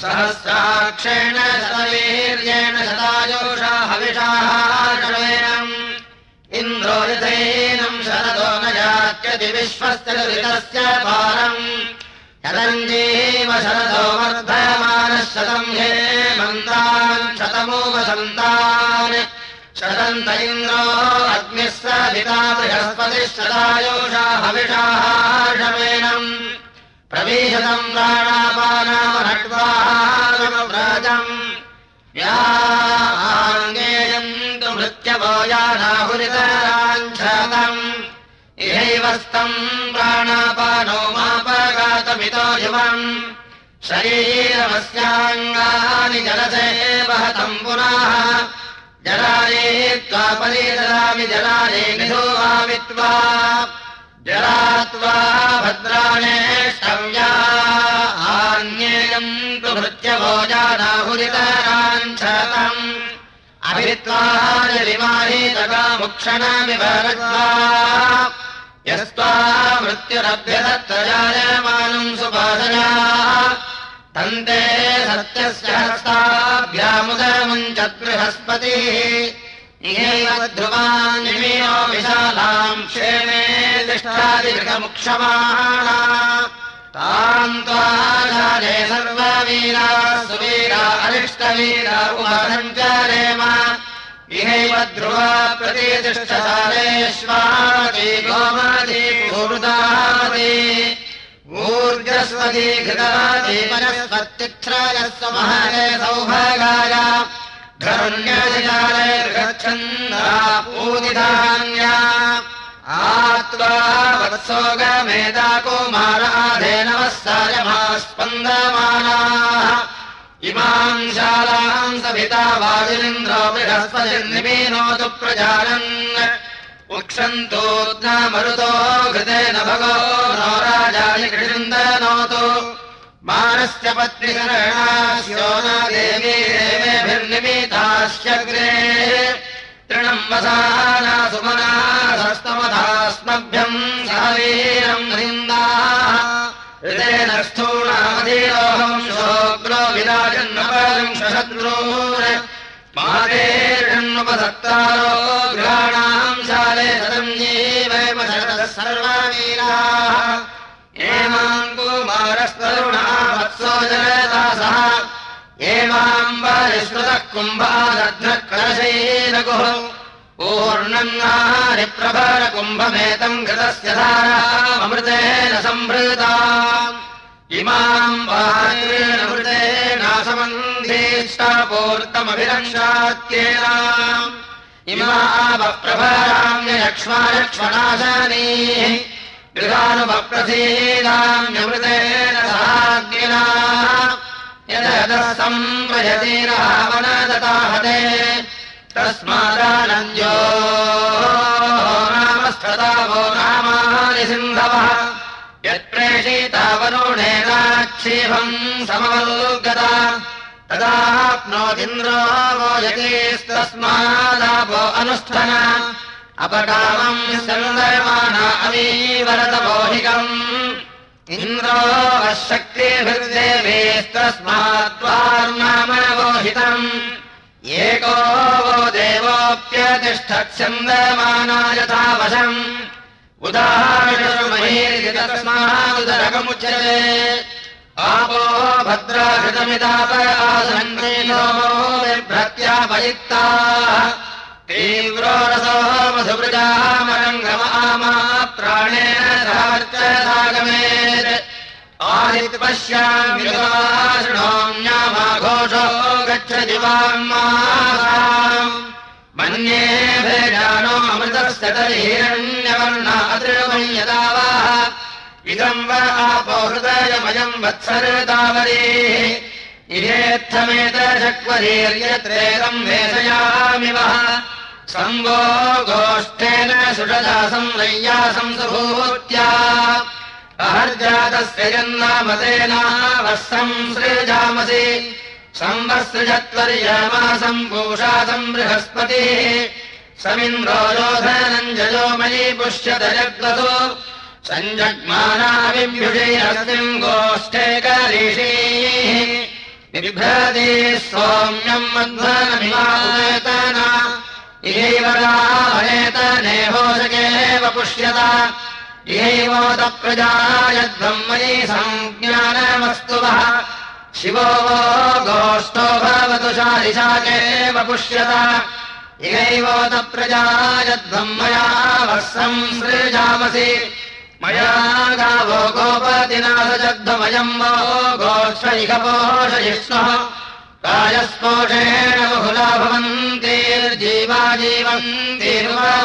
सहस्राक्षेण शतवीर्येण शतायोषा हविषाहारमेनम् इन्द्रो यथैनम् शरदो न यात्यति विश्वस्य ऋतस्य पारम्। शतञ्जीव शरदो वर्धमानः शतम् हे मन्तान् शतमो वसन्तान्। शतन्त इन्द्रो अग्निः स पिता बृहस्पतिः शतायोषा हविषाहारमेनम् प्रवीशतम् प्राणापानामहट्वाहारमव्रजम् व्याङ्गेयम् तु मृत्यवो यानाहुरितराञ्छतम्। इहैवस्तम् प्राणापानो मापगातमितो युवम्। शरीरमस्याङ्गानि जलसे वहतम् पुनः। जलाले त्वापरे ददामि जलाले निधो वामित्वा जलात्वा भद्राणेष्टव्या आन्येयम् तु जानाहुरितराञ्छतम् अभित्वा जलिमाहीतकामुक्षणमिवरत्वा यस्त्वा मृत्युरभ्यदत्तजायमानम् सुपादया। तन्ते सत्यस्य हस्ताभ्यामुदमुञ्चत् ध्रुवानिमीयो विशालाम् क्षेमे तिष्ठादिगृहमुक्षमाणा ताम् त्वाजाले सर्ववीरा सुवीरा अरिष्टवीरा उमसञ्चरेम इहैव ध्रुवा प्रतितिष्ठशालेष्वादी गोमती पूर्दामती ऊर्जस्वती घृतादी परस्वत्तिक्षायस्व महरे सौभागाय पूदिधान्या आत्वा वत्सोगमेधा सायमा स्पन्दमानाः इमाम् शालाम् सभिता वायुलिन्द्रो बृहस्पतिर्निमीनोतु प्रजानन्। उक्षन्तोऽग्ना मरुतो घृतेन नो राजानि कृन्दनोतु देवी देवेभिर्निमितास्यग्रे तृणम् सवीरम् निन्दाः। हृदेन स्थूणामधीरोऽहम् शोग्रो विराजन्नपविंशशत्रून् मातेर्षण्मुपसत्तारो गृहाणाम् शाले सदञ्जीवैव शरदः सर्ववीराः कुमारस्तरुणा वत्सो जनदासः एमाम् वारिश्रुतः कुम्भादध्नः कलशैरगुः पूर्णन्नारिप्रभरकुम्भमेतम् घृतस्य धारामृतेन सम्भृता इमाम् वाक्रेणमृतेनासमन्धीष्टापूर्तमभिरक्षात्येन इमावप्रभराम्यक्ष्मालक्ष्मणाशनीः गृहानुपप्रसीदाम्यमृतेन सहाग्निना यदः संव्रजति रावणदताहते। तस्मादानन्द्यो नामस्तदावो नामानि सिन्धवः। यत्प्रेषितावरुणेनाक्षीभम् समवल्गता तदाप्नोदिन्द्रो वो यतीस्तस्मादावो अनुष्ठन अपकामम् सन्दर्माणा अमीवरतमोहिकम् इन्द्रो शक्तिभिर्देवेस्तस्मात्त्वार्नामवोहितम् एको वो देवोऽप्यतिष्ठत्स्यन्दमाना यथा वशम् उदाहरणमहीर्यतस्मादुदरकमुच्यते आपो भद्राघृतमिताप आसन्नेनो बिभ्रत्यापयुक्ताः तीव्रो रसो मधुवृजामरङ्गमामा प्राणेन सहवर्चसागमेत् आदित्पश्यामि शृणोम्यामाघोषो गच्छ दिवाम् मन्ये भेजानो अमृतस्य तर्हिरण्यवर्णादृमम् यदा वा इदम् वा आपो हृदयमयम् वत्सरतावरी इहेत्थमेत शक्वरीर्यत्रेकम् वेशयामि वः संवो गोष्ठेन सुषदा संरय्या संसुभूत्या अहर्जातस्य जन्नामतेनावः संसृजामसि। संवत्सृजत्वर्यमासम् पूषासम् बृहस्पतिः। समिन्द्रो योधनञ्जयो मयि पुष्यत जग्वसो सञ्जग्मानाविभ्युषेऽस्मिन् गोष्ठे करीषीः बिभ्रति सौम्यम् मध्वनमिवायतना इहैव रामनेतनेहोषकेव पुष्यत। इहैवोदप्रजायध्वम् मयि सञ्ज्ञानमस्तु वः शिवो गोष्ठो भवतु शालिशाकेव पुष्यत। इहैवोदप्रजायध्वम् मया वः संसृजामसि मया गावो गोपतिनाथजग्धमयम् वो गोष्ठैकपोषयिष्णुः कायस्पोषेण बहुला भवन्तीर्जीवा जीवन्तीर्वावस्पदेम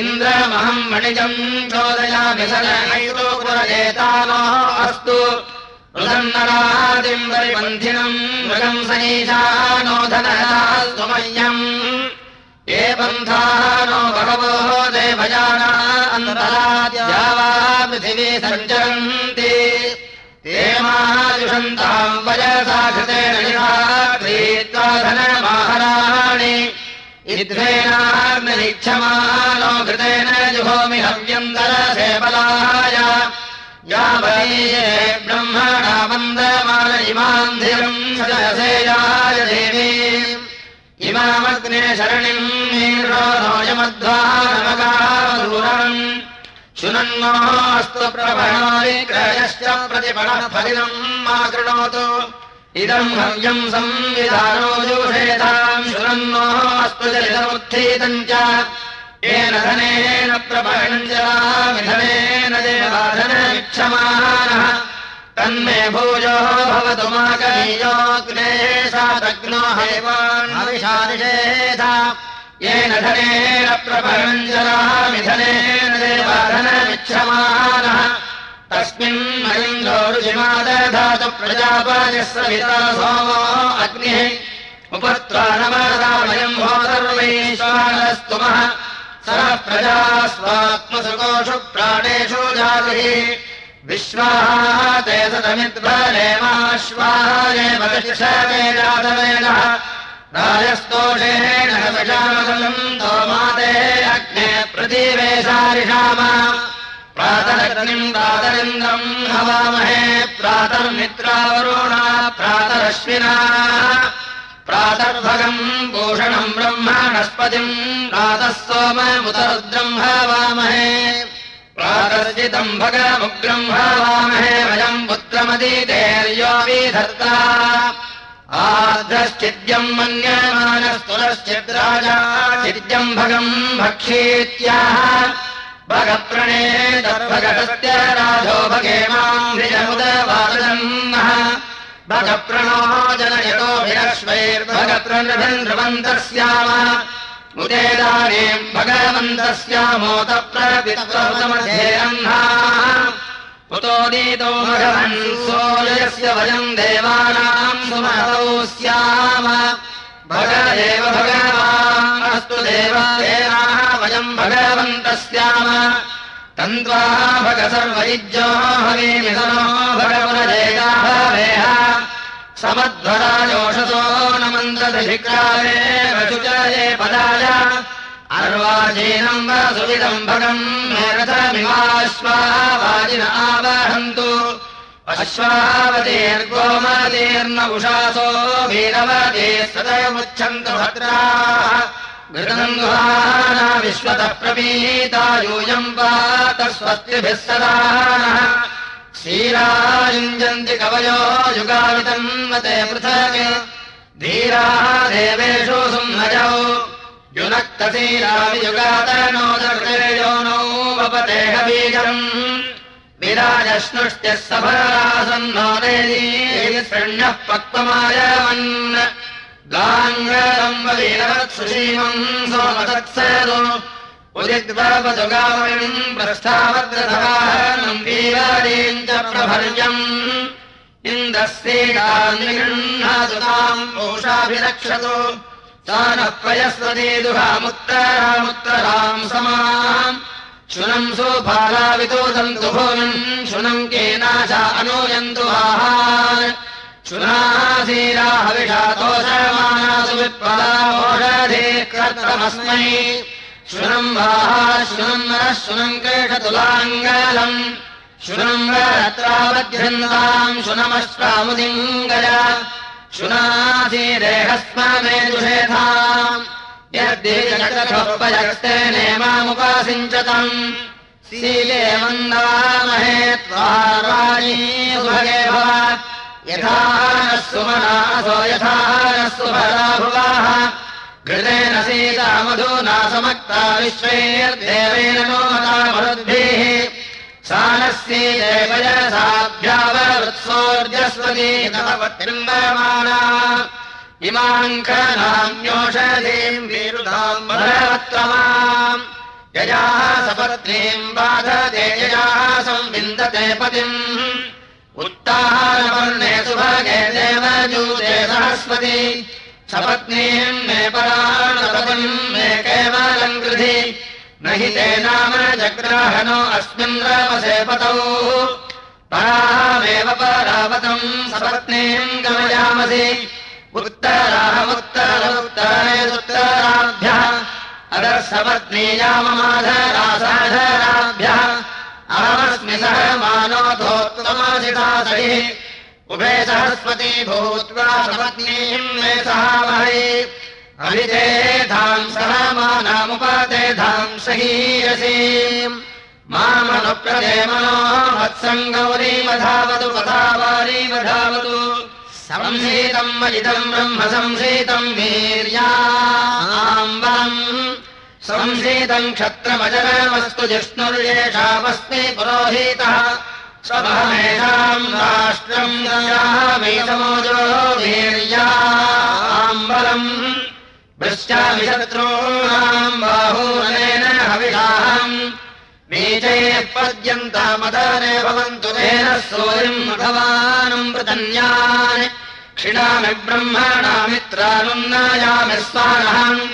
इन्द्रमहम् मणिजम् चोदयामि सनैतो पुरजेतानो अस्तु। रुदन्नरादिम् परिबन्धिनम् मृगम् सनीशानो धनयास्तु ये पन्थानो बहवो देवयाना अन्तराद्या वा पृथिवी सञ्चरन्ति। ते माजुषन्ताम् वयसा कृतेन क्रीत्वा धनमाहराणि इद्वेनाग्निरीक्षमानो घृतेन जुहोमि हव्यन्तरसेबलाय यावतीये ब्रह्मणा वन्दमान इमाम् धिरम् सजसेयाय देवी इमामग्ने शरणिम् नीरोयमध्वानमगारूरम् शुनन्नोऽस्तु प्रभणोऽविक्रयश्च प्रतिफलफलिनम् मा कृणोतु इदम् हव्यम् संविधानो जोषेताम् शुनन्नोऽस्तु चलितमुत्थीतम् च। येन धनेन विधनेन देवाधनमिक्षमानः तन्मे भूयो भवतु माकनीयोऽग्ने सादग्नो हैवान्विषादिषेध येन धनेन प्रभञ्जरामिधनेन देवाधनमिच्छमानः। तस्मिन् मलिङ्गोरुजिमादधातु प्रजापायः सविता सोमो अग्निः। उपत्वानमदामयम् भो सर्वैश्वानस्तुमः। सः प्रजा स्वात्मसुकोषु प्राणेषु जातिः विश्वाः ते सतमिद्बलेमाश्वायेव जातवेनः राजस्तोषेण अग्ने प्रतिवेशारिषाम प्रातरग्निम् प्रातरिन्द्रम् हवामहे प्रातर्मित्रावरुणा प्रातरश्विना प्रातर्भगम् भूषणम् ब्रह्मणस्पतिम् प्रातः सोममुतरुद्रम् हवामहे प्रातर्जितम् भगमुग्रम् हवामहे वयम् पुत्रमदीतेर्यो विधर्ता। आर्द्रश्चिद्यम् मन्यमानस्तुरश्चिद्राजा चिद्यम् भगम् भक्षीत्याह भगप्रणेतर्भगतस्य राजो भगे माम् धिजमुदवादन्नः भगप्रणो जनयतोभिरश्वैर्भगप्रणृभन्द्रवन्तस्याम मुदेदानीम् भगवन्तस्यामोतप्रपितमध्ये अह्नाः उतोदीतो भगवन् सोयस्य वयम् देवानाम् सुमतौ स्याम। भगदेव भगवान् अस्तु देवाः वयम् भगवन्तः स्याम तन्त्वा भग हवीमिदनो भगवनजेता भवेह समध्वरायोषसो न मन्दधिक्रावे रचुचये पदाय। अर्वाचीनम् वा सुविदम् भगम् रथमिवाश्वावाजिन आवहन्तु। अश्वावतीर्गोमतीर्न उषासो वीरवती सदयमुच्छन्तु भद्राः। गुहाना विश्वतः प्रपीता यूयम् पात स्वस्तिभिः सदा क्षीरायुञ्जन्ति कवयो युगावितम् मते पृथक्। धीराः देवेषु सुम्नजौ युनक्तशीरावियुगातनो दर्शयो नौ वपतेह बीजम् विराजश्नुष्ट्यः सफलासन्नो देदीशृण्यः पक्वमायवन् गाङ्गलम् वीरवत्सुषीमम् इन्द्रस्येताम् पोषाभिरक्षतु सा नः पयस्वती दुहामुत्तरामुत्तराम् समाम् शुनम् सन्तु भूमिम् शुनम् केनाशा अनूयन्तु आहान् शुनासीराहविषातोषमानासु विप्पलाषधे कर्तमस्मै शुनम् वाहा शुनम् नरः शुनम् केषतुलाङ्गलम् शुनम् वरत्रावध्यन्ताम् शुनमश्वामुदिङ्गय शुनासीरेहस्म मे दुषेधाम् यद्यजगतोपजगस्ते नेमामुपासिञ्चतम् शीले सुभगे भव। यथा नः सुमनासो यथा नः सुभरा भुवाः घृतेन सीता मधुना समक्ता विश्वैर्देवेन नोमता मरुद्भिः। सानस्येवयसाभ्यावृत्सोर्जस्वती नवतिम्बमाना इमाङ्कनाम्योषधीम् वीरुधाम् भरवत्तमाम् ययाः सपत्नीम् बाधते ययाः संविन्दते पतिम्। उत्ताहारवर्णे सुभगे देवजूते सरस्वती सपत्नीम् मे पराणपतिम् मे केवलम् कृधि। न हि ते नाम जग्राहनो अस्मिन् रामसे पतौ। परामेव परावतम् सपत्नीम् गमयामसि। उत्तरामुत्तरोत्तरेदुत्तराभ्यः अदर्शपत्नीयाममाधरासाधराभ्यः अहमस्मि सह सहिः उभे सरस्वती भूत्वा सपत्नीम् मे सहामहै। अभितेधाम् सह मानामुपतेधाम् सहीयसीम् मामनुप्रदे मनो वत्सम् गौरीमधावतु पथावारीमधावतु संसीतम् मजितम् ब्रह्म संसीतम् वीर्याम्बम् संसीतम् क्षत्रमजरमस्तु जिष्णुर्येषामस्मि पुरोहितः स्वमहमेषाम् राष्ट्रम् गयामेतमोजो वीर्याम्बलम् वृश्चामि शत्रूणाम् बाहूनेन हविषाहम्। पद्यन्तामदाने भवन्तु तेन सूर्यम् भगवानम् पृतन्यान् क्षिणामि ब्रह्मणा मित्रानुन्नायामि स्वानहम्।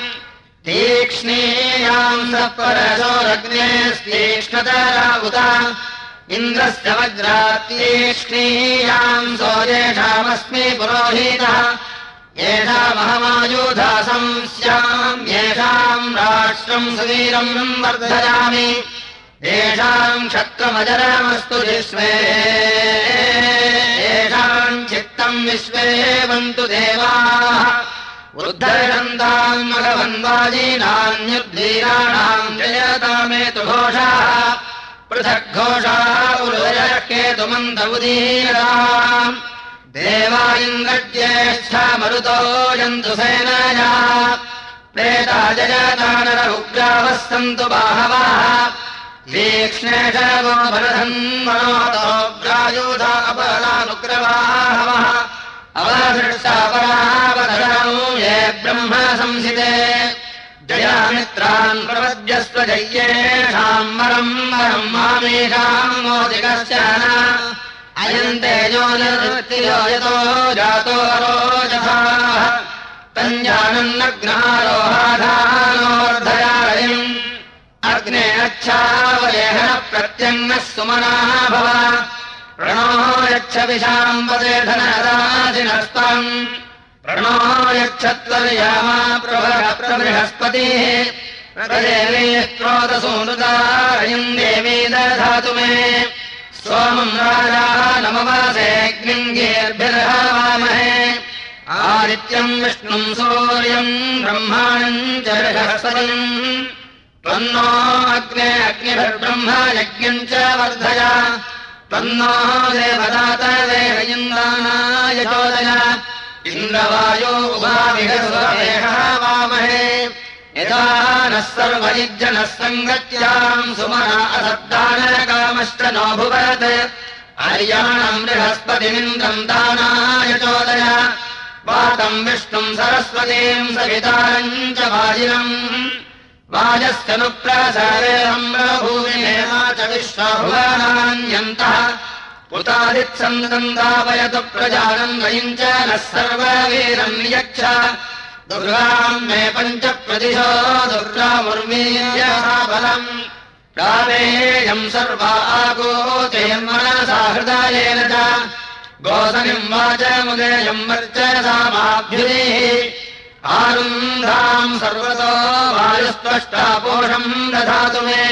तीक्ष्णीयाम् स परशोरग्नेस्तीक्ष्णतरा उत इन्द्रस्य वज्रातीक्ष्णीयाम् सोजेषामस्मि पुरोहितः। येषामहमायुधासम् स्याम् येषाम् राष्ट्रम् सुवीरम् वर्धयामि। येषाम् क्षत्रमजरमस्तु विश्वे येषाम् चित्तम् विश्वे वन्तु देवाः। उद्धरन्ताम् मघवन्वाजीनान्युद्धीराणाम् जयतामेतु घोषाः पृथग्घोषाः उदयः केतुमन्त उदीराम् देवा इन्द्रज्येष्ठा मरुतो यन्तु सेनया। प्रेता जयतानर उग्रावः सन्तु बाहवः तीक्ष्णेशवो भरधन्मनोतोग्रायुधा अपरानुग्रवाहवः अवधृष्टापरावधरौ ये ब्रह्म संसिते जयामित्रान् प्रपद्यस्व जय्येषाम् वरम् वरम् मामेषाम् मोदिकश्च अयम् तेजो जातो रोजसाः तञ्जानन्नग्नारोहाधानोर्धयारयम् अग्ने अच्छावलेहन प्रत्यङ्गः सुमनाः भव। प्रणो यच्छ विशाम्बदे धनराजिनस्ताम् प्रणो यच्छत्वर्यामा प्रभः प्रबृहस्पतिः प्रदेवी स्त्रोतसूनुदारयम् देवी दधातु मे सोमम् राजा नमवासेऽग्निम् गीर्भिर्हवामहे। आदित्यम् विष्णुम् सूर्यम् ब्रह्माणम् च बृहस्पतिम्। त्वन्नो अग्ने अग्निभिर्ब्रह्म यज्ञम् च वर्धय। त्वन्नो वेदयिन्द्राणाय चोदय इन्द्रवायो वामहे यदा नः सर्वयुज्जनः सङ्गत्याम् सुमना असद्दानकामश्च नोऽभुवत् बृहस्पतिमिन्द्रम् दानाय चोदय। वातम् विष्णुम् सरस्वतीम् सवितारम् च वाजिनम् वाजस्यनुप्रसारेऽम्बभूमिनेमा च विश्वभुवनान्यन्तः उतादित्सन्दम् दापयतु प्रजानम् वयम् च नः सर्ववीरम् यच्छ। दुर्गाम् मे पञ्च प्रतिशो दुर्गामुर्मीयबलम् कामेयम् सर्वा आगोते मनसा हृदयेन च। गोधनिम् वाचमुदेयम् वर्चसामाभ्युदेः आरुन्धाम् सर्वतो वायुस्पष्टापोषम् दधातु मे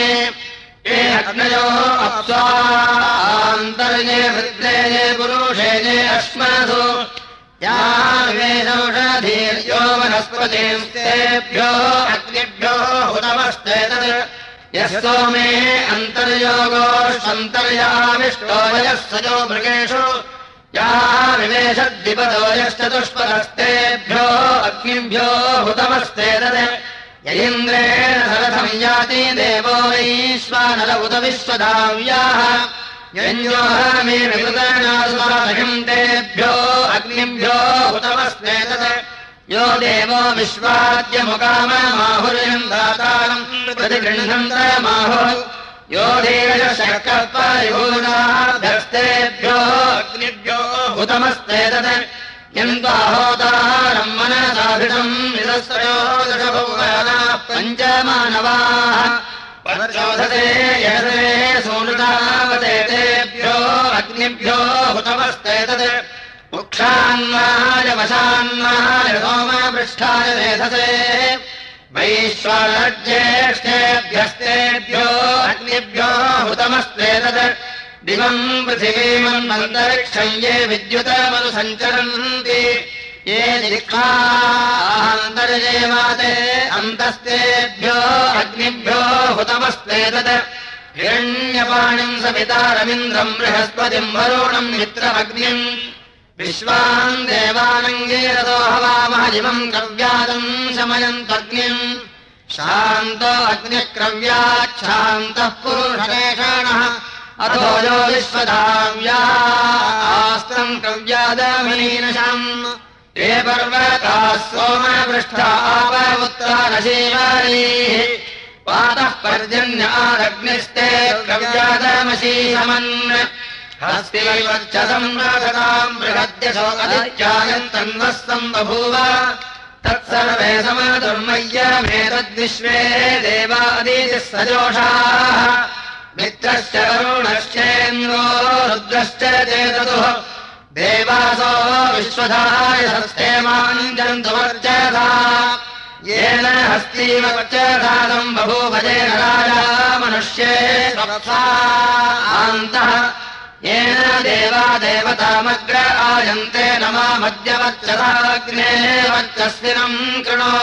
ये अग्नयोः अप्स्वान्तर्ये वृद्रेये पुरुषेये अश्मसु यावेदौषधीर्यो वनस्पतिस्तेभ्यो अग्निभ्यो हुतमश्चेतत् यः सोमे अन्तर्योगोऽन्तर्याविष्टो वयः सजो मृगेषु। या विवेशद्विपदो यश्चतुष्पदस्तेभ्यो अग्निभ्यो हुतमस्तेतत् सरथम् याति देवो वैश्वानर उत तेभ्यो अग्निभ्यो हुतमस्नेतत् यो देवो विश्वाद्यमुकाममाहुर्यम् दातारम् यो देशकल्पयोनाभ्यस्तेभ्यो अग्निभ्यो हुतमस्तेतत् दशभुवना पञ्चमानवाः। यसे सोनृतावते तेभ्यो अग्निभ्यो हुतमस्तेतत् मुक्षान्वाय वशान्वाय सोमपृष्ठाय रेधसे वैश्वाज्येष्ठेभ्यस्तेभ्यो अग्निभ्यो हुतमस्तेतत् दिवम् पृथिवीमम् अन्तरिक्षम् ये विद्युतमनुसञ्चरन्ति। ये निखान्तर्येवाते अन्तस्तेभ्यो अग्निभ्यो हुतमस्तेतत् हिरण्यपाणिम् सवितारमिन्द्रम् बृहस्पतिम् वरुणम् मित्रमग्निम्। विश्वान् देवानङ्गीरतो हवामहजिवम् क्रव्यादम् शमयन्तग्निम् शान्तो अग्निक्रव्याच्छान्तः पुरुषेषाणः अथो यो विश्वधाव्यास्त्रम् कव्यादमीनशम्। ये पर्वताः सोमपृष्ठापमुत्तरशीवारीः पातः पर्जन्यादग्निस्ते कव्यादमशीशमन् हस्तिवर्चसम् रागताम् बृहद्यशोकदित्यायन्तन्वस्तम् बभूव। तत्सर्वे समदुर्मय्यमेतद्विश्वे देवादीतिः सजोषाः मित्रश्च वरुणश्चेन्द्रो रुद्रश्च चेततुः। देवासो विश्वधाय हस्तेमाञ्जन्तुवर्चसा येन हस्तीवर्चसादम् बभूभजेन राजा मनुष्ये आन्तः येन देवा देवतामग्र आयन्ते नमामद्यवर्चसाग्ने वर्चस्विनम् कृणो।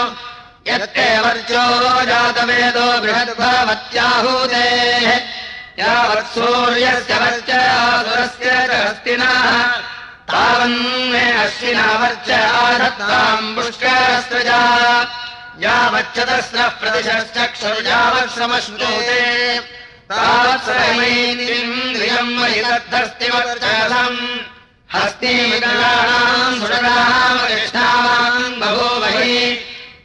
यत्ते वर्चो जातवेदो बृहद्भवत्याहूतेः यावत्सूर्यस्य वर्च च हस्तिनः तावन्मे अश्विना वर्च आधत्ताम् पुष्करस्रजा यावच्चतस्रः प्रतिशश्चक्षुर्यावत्समश्नोते तावत्सरमैन्द्रियम् वैदद्धस्तिवर्चसम् हस्तीमिकराणाम् सुररामकृष्णावान् बभूवहि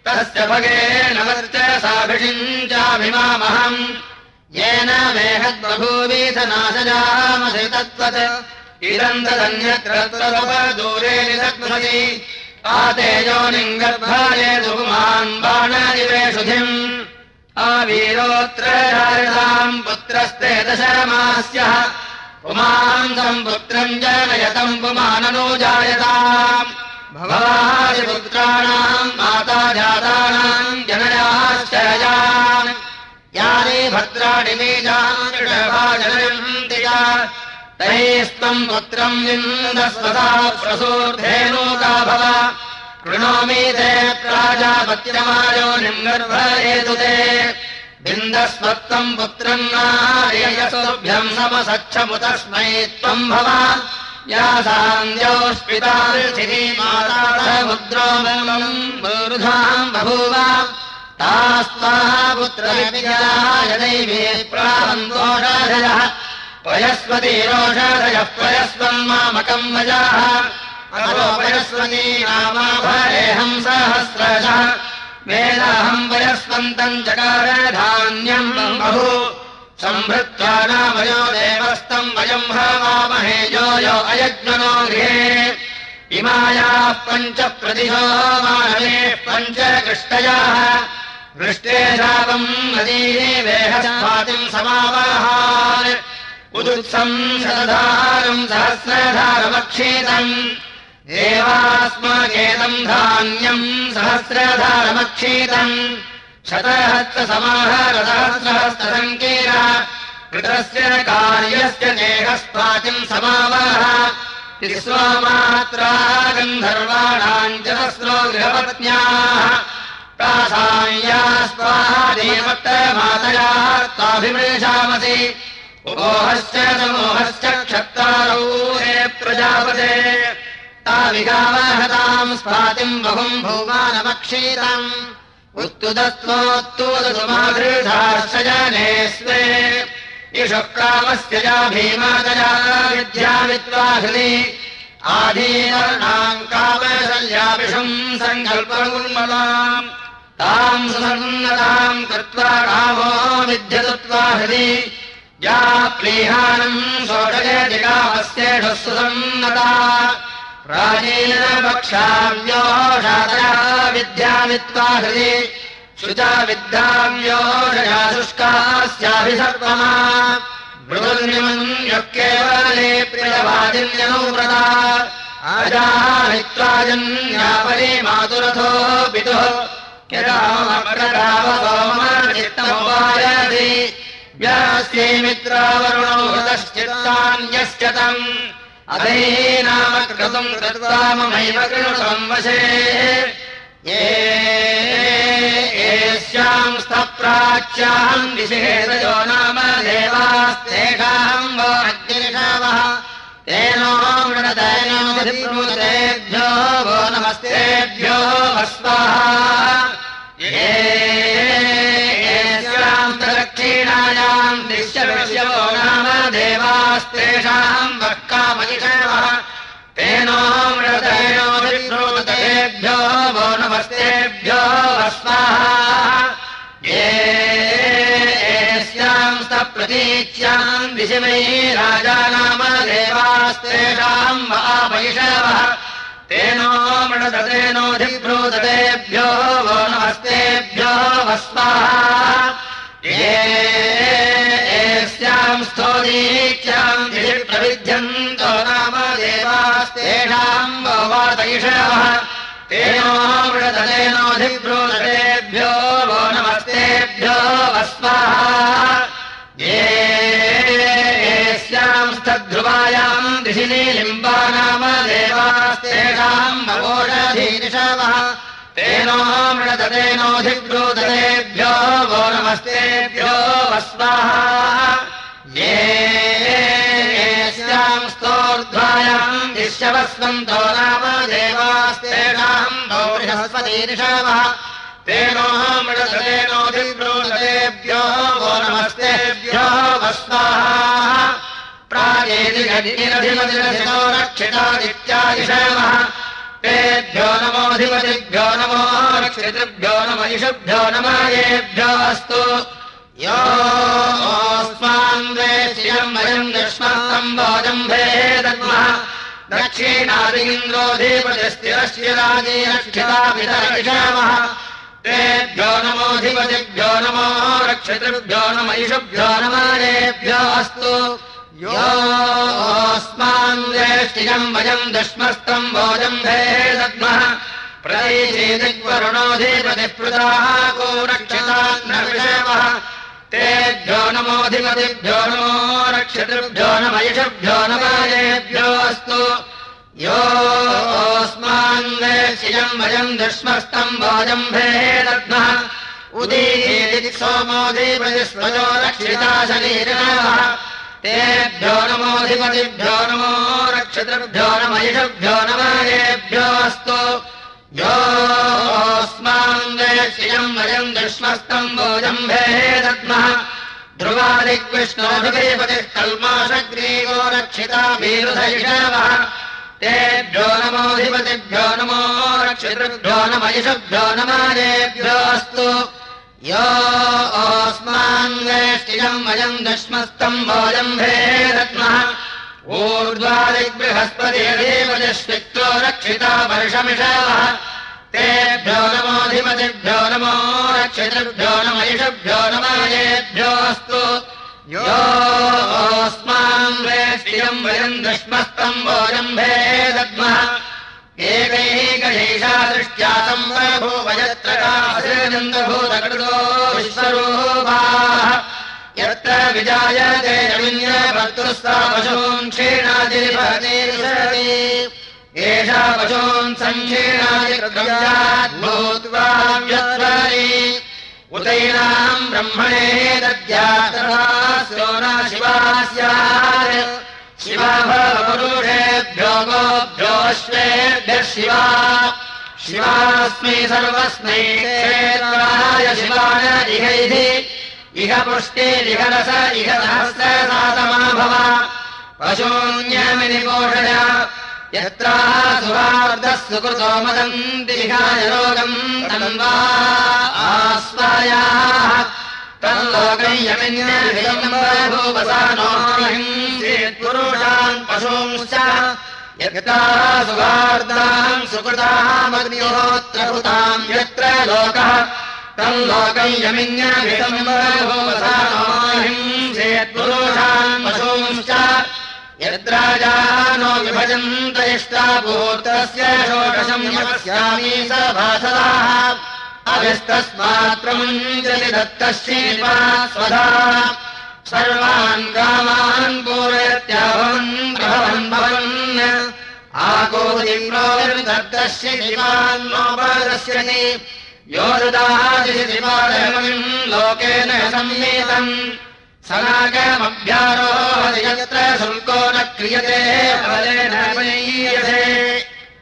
तस्य भगेन वर्चसाभिषिञ्चाभिमामहम् येन मेहद्बभूवीथनाशजामसि तत्त्वत् इदम् तदन्यत्र निदग्भति आतेजोनिम् गर्भाये सुपुमान् बाणनिवेशुधिम्। आवीरोऽत्र पुत्रस्ते दशमास्यः पुमान्तम् पुत्रम् जनयतम् पुमाननुजायताम् भवादिपुत्राणाम् माता जातानाम् जनयाश्चरजान् यानि भद्राणि बीजान् तैस्त्वम् पुत्रम् विन्दस्वता प्रसूर्धेनूका भव। कृणोमि ते प्राजापत्यमायो निम्गर्भयेतु ते बिन्दस्वत्वम् पुत्रम् नार्ययसुभ्यम् समसच्छमुतस्मै त्वम् भव। यासान्द्योष्पिता मुद्रोधाम् बभूव तास्त्वापुत्रविद्याय दैवे प्रावन्तोषाधयः पयस्वती रोषाधयः पयस्वम् मामकम् वजाः। पयस्वती नामाभरेऽहम् सहस्रशः। वेदाहम् पयस्वन्तम् चकार धान्यम् बहु। सम्भृत्वा नामयो देवस्तम् वयम् हवामहे यो यो अयज्ञनो गृहे। इमायाः पञ्च प्रतिशो मानवे पञ्च कृष्टयाः वृष्टे शापम् नदीवेहस्वातिम् समावाहान् उदुत्सम् शतधारम् सहस्रधारमक्षेतम्। एवास्माकेदम् धान्यम् सहस्रधारमक्षेतम्। शतहस्तसमाहरसहस्रहस्तसङ्केन कृतस्य कार्यस्य देहस्वातिम् समावाह विश्वमात्रा गन्धर्वाणाम् चतस्रो गृहपत्न्याः प्रासाया स्वाहादेवत्तमातयाः त्वाभिमृशामसि मोहश्च समोहश्च क्षत्तारौ हे प्रजापते। ताविगावहताम् स्वातिम् बहुम् भौमानमक्षीरम् उत्तुदत्वोत्तुदमाधृधाश्चजने स्वे इषुक्रामस्य या भीमादया विद्यामित्वा हृदि। आधीनाम् कामशल्याभिषुम् सङ्कल्पमुन्मलाम् ताम् सुसन्नताम् कृत्वा कामो विद्यदत्वा हृदि। या शोषयति कामस्येषु सुसन्नता। प्राचीन पक्षाव्योषादया विद्यामित्वा हृदि। शुचा विद्याव्योषया शुष्कास्याभिसर्पमा मृदुर्निमन्यः केवले प्रियवादिन्यनुव्रता। अजाहित्वा जन्यापरि मातुरथो पितुः व्यास्ये मित्रावरुणो हृतश्चित्तान्यश्च तम्। अधैनाम कृतम् कृत्वा ममैव कृतम् वशे येष्याम् स्तप्राच्याम् विषेदयो नाम देवास्तेषाम् वो तेनो मृणदैनोऽधिभूतेभ्यो वो नमस्तेभ्यो वस्वाहा येष्याम् दक्षिणायाम् दृश्यविषयो नाम देवास्तेषाम् वक्कामयिषवः तेनो मृतैनोऽधिभूतेभ्यो वो नमस्तेभ्यो येष्याम् वापैषवः तेनो मृणदतेनोऽधिब्रूदतेभ्यो वो नमस्तेभ्यो वस्वाहा। येष्याम् स्तोदीच्याम् दिशि प्रविध्यन्तो नाम देवास्तेषाम् वो वातैषवः तेनो मृणदतेनोऽधिब्रूदतेभ्यो वो नमस्तेभ्यो वस्वाहा येष्याम् स्तध्रुवायाम् दिशिनि लिम्बा नाम देवास्तेषाम् भवोषधीनिषवः तेनो मृणदतेनोऽधिब्रूदतेभ्यो वो नमस्तेभ्यो वस्वाहा येष्याम् स्तोर्ध्वायाम् दिश्यवस्वन्तो नाम देवास्तेषाम् बृहस्पतीनिषवः तेनो मृणदतेनोऽधिब्रूदतेभ्यो वो नमस्तेभ्यो वस्वाहा। प्रायेदिगतिरधिमतिरधिनो रक्षितादित्यादिशवः तेभ्यो नमोऽधिपतिभ्यो नमो रक्षितृभ्यो नमयिषुभ्यो नमयेभ्यो अस्तु। योऽस्मान् वेश्यम् वयम् दुष्मस्तम् भोजम्भे दद्मः। दक्षिणादिन्द्रोऽधिपतिस्थिरस्य राजे रक्षिताभितरिषामः तेभ्यो नमोऽधिपतिभ्यो नमो रक्षितृभ्यो नमयिषुभ्यो नमयेभ्यो अस्तु योऽस्मान् वेष्टियम् वयम् दुष्मस्तम् भोजम्भे दद्मः प्रैचेदिग्वरुणोऽधिपतिप्रदाः को रक्षितान्नविषमः तेभ्यो नमोऽधिपतिभ्यो नमो रक्षितृभ्यो नमयिषभ्यो नमयेभ्यो अस्तु योऽस्मान् वेशियम् वयम् दुष्मस्तम् भोजम्भे दद्मः उदीयेदि सोमोऽधिपतिस्वयो रक्षिता शरीरिणः। तेभ्यो नमोऽधिपतिभ्यो नमो रक्षितृभ्यो नमयिषभ्यो नमयेभ्यो अस्तु योऽस्मान् वेश्यम् वयम् दुष्मस्तम् भोजम्भे दद्मः ध्रुवादिग्विष्णोभिपतिः कल्माशग्रीवो रक्षिता वीरुधैषवः तेभ्यो नमोऽधिपतिभ्यो नमो रक्षितृभ्यो नमयिषभ्यो नमयेभ्यो अस्तु। यो ओस्मान्वेष्टिजम् वयम् दश्मस्तम् भोजम्भे रत्नः। ऊर्ध्वादिबृहस्पतिदेवजस्वित्रो रक्षिता वर्षमिषवः। तेभ्यो नमोऽधिपतिभ्यो नमो रक्षितभ्यो नमयिषभ्यो नमयेभ्योऽस्तु योऽस्मान् वेष्टियम् वयम् दश्मस्तम् भोजम्भे दद्मः एकैकशेषा दृष्ट्या संवभूवयत्रकाभूतकृतो विश्वरूपाः। यत्र विजायते रविन्यभर्तुस्ता पशून् क्षीणादिपति एषा पशून् सङ्क्षीणादिभूत्वा उतैनाम् ब्रह्मणे दद्यातः सोना शिवा स्यात् शिवा शिवास्मै सर्वस्मै क्षेत्राय शिवाय इहैः। इह पुष्टिरिह रस इह सहस्रसातमा भव पशून्यमिनिपोषय। यत्रा सुवार्धः सुकृतो मदन्ति पुरुषान् पशूंश्च। यथा सुवार्ताम् सुकृतामग्निहोत्र कृताम् यत्र लोकः। तम् लोकम् यमिन्यभिषम्बभूवसाहिंसेत् पुरुषान् पशूंश्च। यद्राजानो विभजन्त इष्टाभूतस्य षोडशम् यस्यामी स भासदाः। श्रीमा स्वधा। सर्वान् कामान् पूरयत्याभवन् भवन्। श्रीमान्नोपदस्यति यो ददादिशिवालयमम् लोकेन सम्मेतम् सनाकमभ्यारोहति यत्र शुल्को न क्रियते फलेन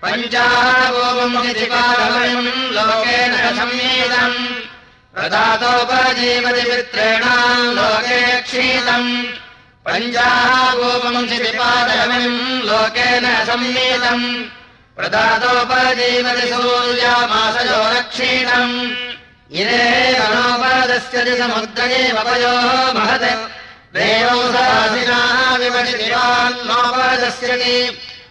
पञ्चागोपमुनिपालवयम् लोकेन संमेदम् प्रदातोपजीवतिमित्रेणाम् लोके क्षीतम् पञ्चागोपमुनिपालवयम् लोकेन संमेदम् प्रदातोपजीवति सूर्यामासयो रक्षीतम् इरे मनोपदस्य समुद्रये महत् देवौ सासिनाः विवशिवान्नोपदस्य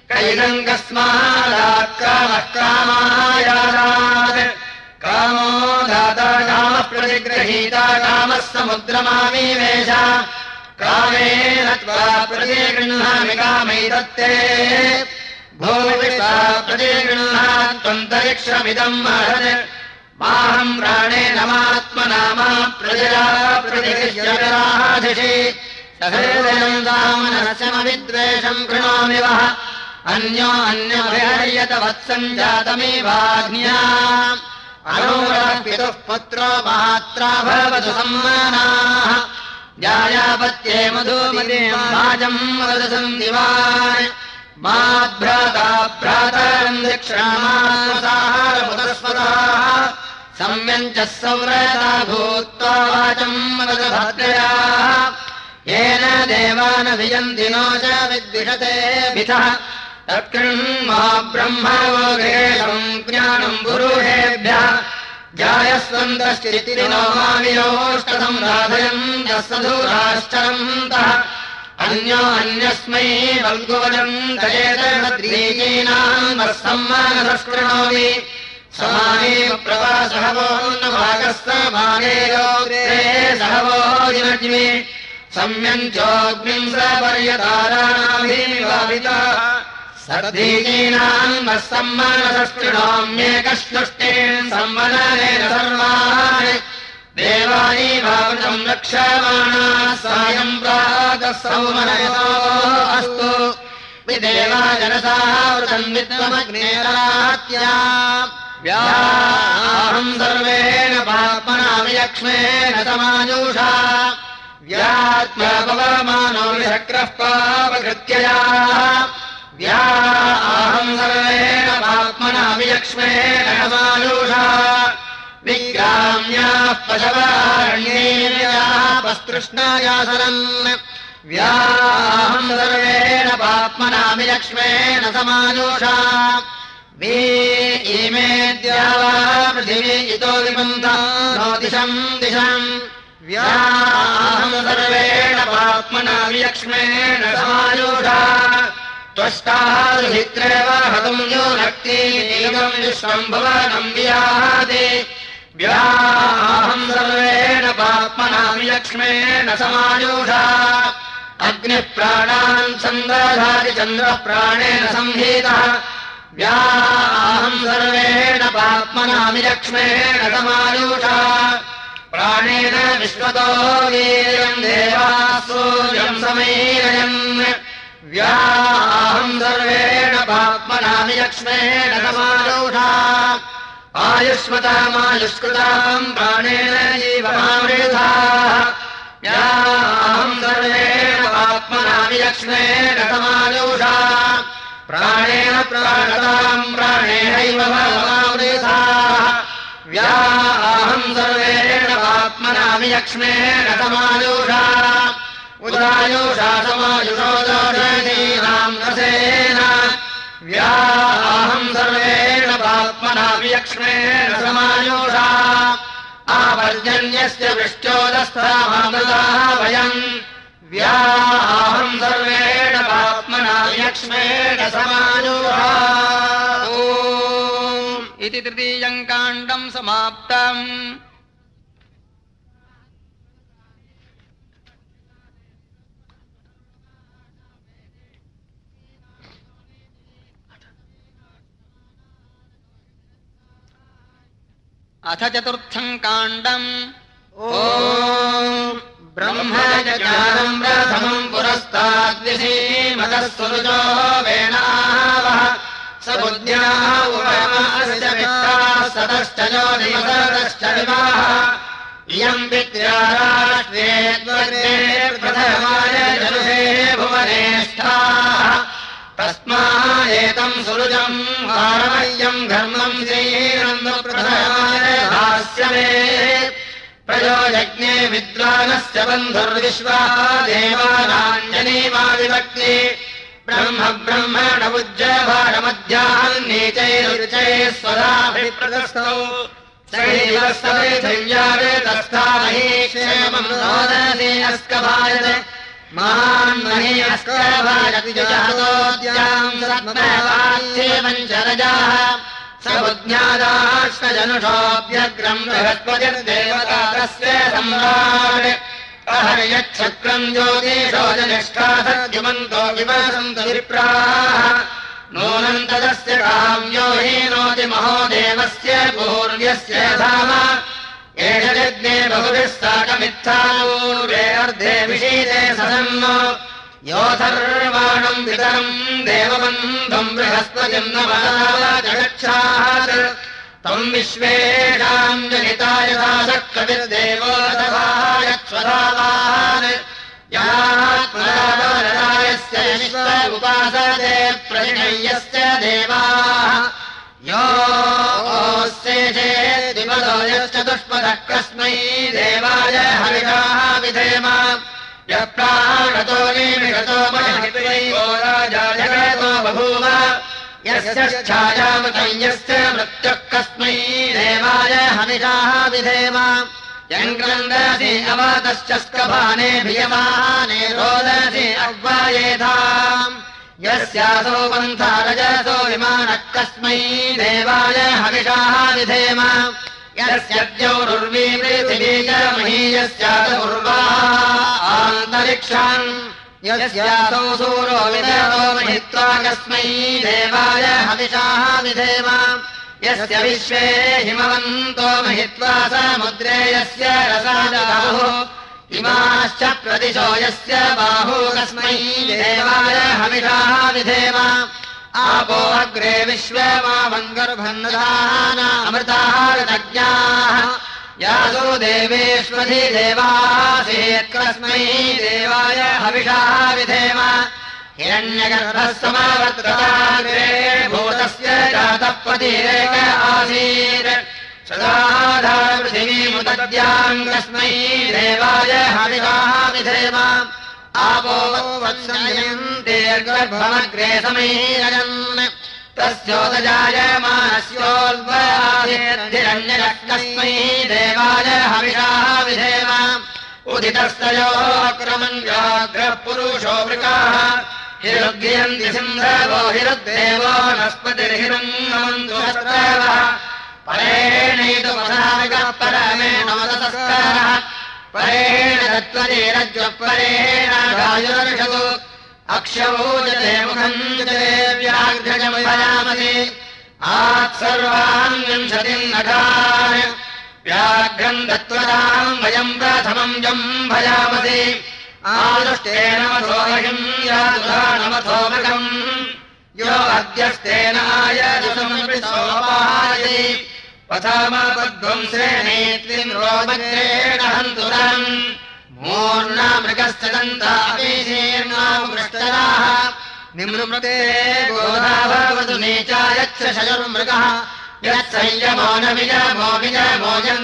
कैनम् कस्मादाक्रामः कामायादात् कामो दाता कामः प्रतिगृहीता कामः समुद्रमामीवेश कामेन त्वा प्रतिगृह्णामि कामैदत्ते भूमिषा प्रतिगृह्णा त्वन्तरिक्षमिदम् महत्। माहम् प्राणेन मात्मनामा प्रजया प्रतिगृह्यराधिषि सहेदयम् दामनसमविद्वेषम् कृणोमि वः अन्यो अन्यभयर्यत वत्सञ्जातमेवाग्न्या पितुः पुत्रो मात्रा भवतु सम्मानाः। जायापत्ये मधुमदेवाजम् वदसम् दिवान् माद्भ्राता भ्रातरम् दक्षिणामासाहारपुतस्वताः सम्यञ्चः सौरता भूत्वा वाचम् वदभद्रयाः। येन देवानभियन्ति नो च विद्विषते भिथः पुरुषेभ्यः जायस्वन्दश्चितिनो मावियोष्टम् राधयम् यस्वधूराश्चरन्तः अन्यो अन्यस्मै वल्गुवजम् दयेतद्रीकीनाम् वत्सम्मानसस्कृणोमि समानेव प्रवासः वो न भागस्तमानेयो सह वो जिनज्मि सम्यञ्चोऽग्निम् सपर्यताराणाभिवादिता सर्दीकीनाम् नः सम्मानसष्टृणाम्येकष्टुष्टेन सम्मनेन सर्वाणि देवानी भावतम् रक्षमाणा सायम् प्रातः सौमनयतो अस्तु। विदेवा जनसावृतम् विद्वमग्नेरात्या व्याहम् सर्वेण पाप्मना विलक्ष्मेण समाजूषा। व्यात्मपवमानो विशक्रः पापकृत्यया व्या अहम् सर्वेण पाप्मना विलक्ष्मेण समाजूषा विग्राम्याः पशवारण्येयापस्तृष्णायासरन् व्याहम् सर्वेण पाप्मना विलक्ष्मेण समाजूषा वे इमेद्या वा पृथिवी इतो विबन्धा। नो दिशम्। दिशम् व्याहम् सर्वेण पाप्मना विलक्ष्मेण त्वष्टाः दुहित्रेव हतम् यो नक्तिम् विश्वम् भुवनम् व्याहादे। व्याहम् सर्वेण पाप्मना विलक्ष्मेण समायोषा अग्निः प्राणान् चन्द्रधाति चन्द्रः प्राणेन संहितः। व्याहम् सर्वेण पाप्मनामि लक्ष्मेण समायुषा प्राणेन विश्वतो वीर्यम् देवाः सूर्यम् समीरयन्। व्याहम् पाप्मनामि लक्ष्मेण समायुषा आयुष्मतामायुष्कृताम् प्राणेन जीवमामृधा। याहम् सर्वेण पाप्मनामि लक्ष्मेण समायुषा प्राणेन प्राणताम् प्राणेनैव भवामृथा व्याहम् सर्वेण पाप्मनामि लक्ष्मेण समायुषा उदायुषा समायुषो दोषीनाम् रसेन। व्याहम् सर्वेण पाप्मनामि लक्ष्मेण समायुषा। आपर्जन्यस्य वृष्टोदस्थामामृताः वयम्। व्याहम् सर्वेण पाप्मना यक्ष्मेण समानुहा इति तृतीयम् काण्डम् समाप्तम् अथ चतुर्थम् काण्डम्। ओ ब्रह्म प्रथमम् पुरस्ताद्विषीमतः सुरुजो वेणावः। स बुद्ध्याः सतश्च यो निवसतश्च विवाह। इयम् विद्याराष्ट्रे प्रथमाय जनुषे भुवनेष्ठाः तस्मा एतम् सुरुजम् हारमह्यम् घर्मम् श्रीरन्दप्रधास्य मे प्रयोजज्ञे विद्वानस्य बन्धुर्विश्वा देवानाञ्जनीमा विभक्ति ब्रह्म ब्रह्मण उज्जभारमध्याह्नीचैरुचैः स्वदाभिप्रदस्तौ तस्थामही क्षेमम् नोदने अस्कभायते महान्महे अस्कभारतिजहादोद्याम् स बुज्ञादाश्वजनुषोऽभ्यग्रम् बृहस्पतिर्देवतारस्य सम्राट् अहर्यच्छक्रम् ज्योतिषो जनिष्ठा सद्युमन्तो विवसन्त विप्राः नूनम् तदस्य काम्यो हीनोति पूर्व्यस्य धाम। एष यज्ञे बहुभिः अर्धे विषीते सदन् योऽथर्वाणम् वितरम् देवबन्धुम् बृहस्पतिम् न जगच्छात् तम् विश्वेषाम् जनिताय दासकविर्देवोदभायत्स्वधावान् यात्मरायस्य उपासते प्रतिणय्यस्य देवाः योऽस्येषे दिवदो यश्चतुष्पदः कस्मै देवाय हरिकाः विधेम। यः प्राणतो निमिषतो राजा बभूव। यस्य छायामतम् यस्य मृत्युः कस्मै देवाय हमिषाः विधेम। यङ्ग्रन्दसि अवातश्च स्कभाने भियमाने रोदसि अव्वायेधाम्। यस्यासो पन्था विमानः कस्मै देवाय हविषाः विधेम। यस्य महीयस्यादुर्वाः आन्तरिक्षान्। यस्यासौ सूरो विदो महित्वा कस्मै देवाय हविषाः विधेम। यस्य विश्वे हिमवन्तो महित्वा समुद्रे यस्य रसाजाहुः इमाश्च प्रदिशो यस्य बाहू कस्मै देवाय हविषाः विधेम। आपो अग्रे विश्वे विश्वमामङ्गर्भन्नधानामृताः यासो देवेष्वधि देवासेत्कस्मै देवाय हविषाः विधेम। हिरण्यगर्भः समावर्तताग्रे भूतस्य जातपतिरेक आसीत्। सदाधारपृथिवीमुदद्याङ्गस्मै देवाय हविषाः विधेम। आपो वत्सयन्ते गर्भमग्रे समीरयन् तस्योदजायमानस्योल्वयाधि धिरण्यरक्तस्मै देवाय व्याघ्रः पुरुषो वृकाः हिरुग्यन्ति सिन्धवो हिरुद्देवो नस्पतिर्हिरङ्गमन्तु परेणैतुमसाविकः परेण गायुर्षतु अक्षवोजते मुखम् जते व्याघ्रजमयामसि आत्सर्वान् विंशतिम् नगान् व्याघ्रम् दत्त्वताम् वयम् प्रथमम् जम् आदुष्टेन मथोहिम् यादुधानमथो मृगम्। यो अद्यस्तेनाय सोपायति पथामपध्वंसेनेत्रिम् रोमग्रेण हन्तुरम्। मूर्णा मृगस्य दन्तापि शीर्णामृष्टराः निमृमृते गोधाभवतु नीचायच्छ शयुर्मृगः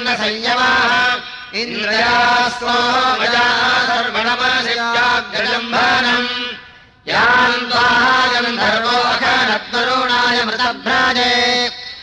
न संयमाः इन्द्रयास्वो मया सर्वणमसिव्याग्रजम्भानम् यान् त्वागन्धर्वो अखनत्तरुणाय मृतभ्राजे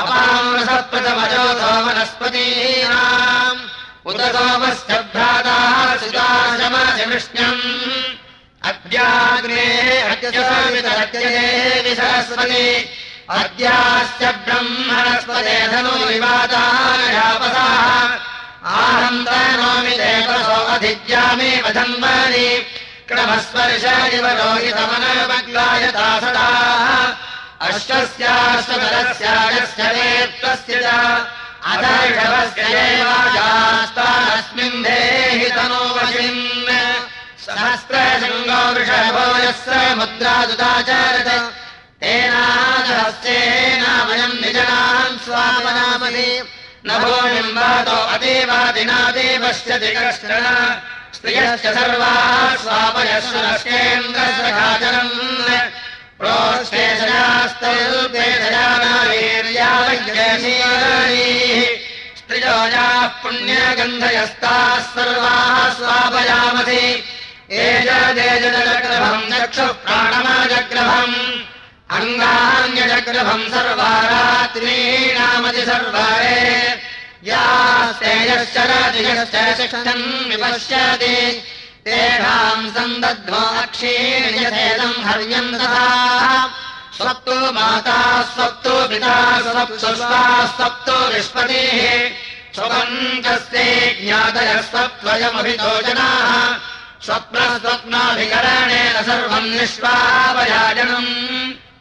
अपामसप्रथमजोतो वनस्पतीनाम् उत सोमस्य भ्राताः सुदाशमधिविष्ण्यम् अद्याग्ने अद्यसामितरत्यये विसरस्वति। अद्याश्च ब्रह्मणस्पते धनु विवादायापसाः आहन्तनोमि देवसो अधिज्यामि वधन्वानि क्रमस्पर्श इव रोहितमनमग्लायता सदा देहि तनोवशिन्। सहस्रशृङ्गो वृषभो यस्य मुद्रादुदाचरत्। तेनादहस्येन वयम् निजनान् स्वामनामहि न भूमिम्बातो अतीवादिनादेवश्यति कश्चन स्त्रियश्च सर्वाः प्रोष्ठेशयास्तैर्पेशयानावीर्यावैर्यशीलीः स्त्रियोजाः पुण्यगन्धयस्ताः सर्वाः स्वापयामसि। एजदेजग्रभम् चक्षुः प्राणमाजग्रभम् अङ्गान्यजग्रभम् सर्वा रात्रीणामति सर्वारे। यास्तेयश्च राजयश्च विपश्यति। तेषाम् सन्दध्वो हर्यम् तथा। स्वप्तो माता, स्वप्तो पिता स्वप्सुष्वा स्वप्तो विष्पतिः। स्वपङ्कस्ते ज्ञातयः जनाः। स्वप्नस्वप्नाभिकरणेन सर्वम् निष्पापयाजनम्।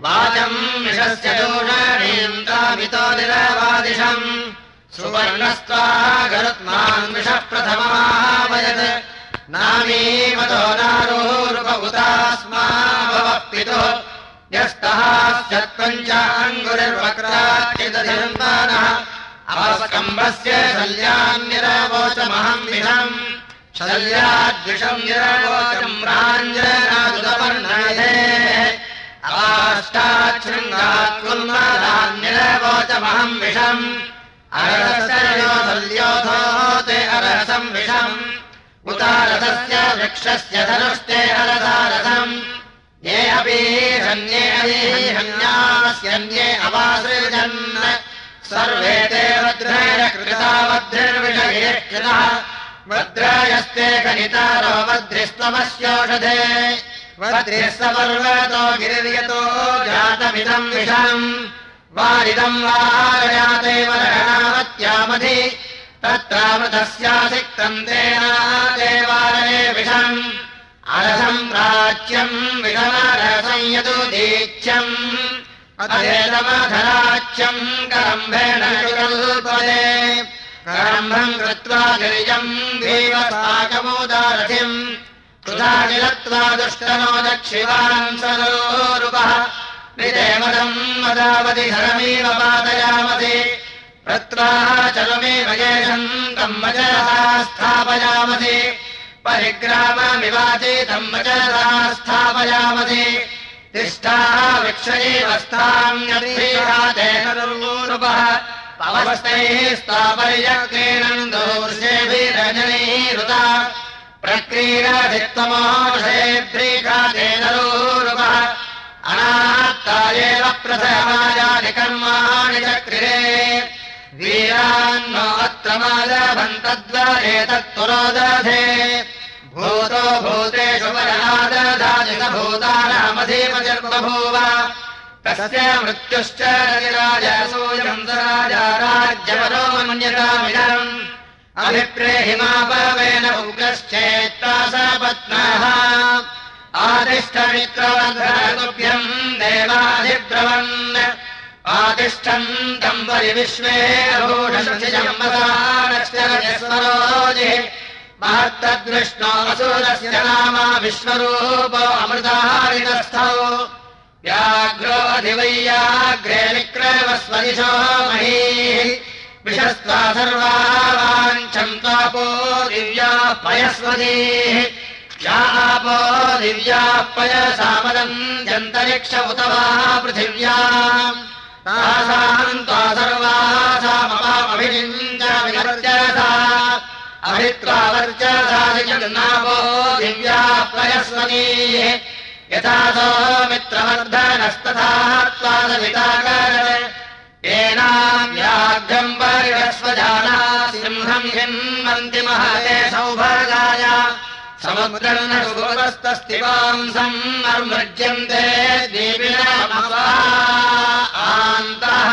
वाचम् विषस्य दूषणीम् तामितो निरवादिशम् सुवर्णस्त्वा गरुत्मान् विषः प्रथममावयत् नामीमतो नारोरुपभुतास्मा भवः पितुः यस्तहाश्चत्पञ्चाङ्गुरिर्वक्राचिदधिर्मानः अपस्कम्भस्य शल्यान्निरवोचमहम् विधम् शल्याद्विषम् निरवोचम् प्राञ्जनादुदपर्णये अवाष्टाच्छृङ्गात् विषम्। ते अरसम् विषम्। उतारथस्य वृक्षस्य धनुष्टे अरसारथम् ये अपि हन्ये हन्यास्यन्ये अवासृजन्। सर्वे ते वद्रेण कृता। वद्रिर्विषये कृतः वद्रायस्ते कनितारो वद्रिस्त्वमस्योषधे वद्रिः गिरिर्यतो जातमिदम् विषम् वारिदम् वारयातेव पयामधि तत्रामृतस्यासिक्तम् तेन देवालये विषम्। अरसम् प्राच्यम् विषमरसं यदुदीच्यम् अधेदमधराच्यम् करम्भेण कल्पते करम्भम् कृत्वा गिरिजम् देवसाकमोदारथिम् दुष्टनो दक्षिवान् सरोरुपः निदेवदम् मदावति हरमेव पादयामति प्रत्वाः चलमेव येषम् तम् वचसा स्थापयामति परिग्राममिवाचि तम् वचसा स्थापयामति तिष्ठाः वृक्षयेवस्थाम्यभिरातेनरूपः पवस्तैः स्थापर्यक्रीणम् दोर्षेभिरजनीरुता प्रक्रीडाधित्वमोषेभ्रीघातेनरूपः अनात्तायेव प्रथमायानि कर्माणि चक्रिरे। अत्र मालभन्तद्वरेतत्पुरोदधे भूतो भूतेषु वरणादधाजितभूतानामधीमजर्बभूव तस्य मृत्युश्च राजसूयम् राजा राज्यवरो मन्यतामिदम् अभिप्रेहिमापवेन उग्रश्चेत्ता स पत्नः आदिष्टमित्रवद्भ्यम् देवाधिब्रवन्। आतिष्ठन् तम् परिविश्वे भूषम्बरोजि महत्तद्विष्णो असुरस्य नाम विश्वरूपो अमृतारिणस्थौ व्याघ्रोऽधिवैयाग्रे विक्रमस्वदिशो महीः विषस्त्वा सर्वा वाञ्छम् त्वापो दिव्याः पयस्वतीः यापो दिव्याः पयसामदम् जन्तरिक्ष उत वा पृथिव्या। तासाम् त्वा सर्वासामपामभिषिञ्च विवर्जसा अभित्वा वर्जसादिजन्नापो दिव्याः पयस्वतीः यथा सो मित्रवर्धनस्तथा त्वादविताकर घम्बरि रक्स्वजाना सिंहम् हिन्वन्ति महते सौभागाय समग्रस्तस्ति अर्मृज्यन्ते अनुमृज्यन्ते आन्तः।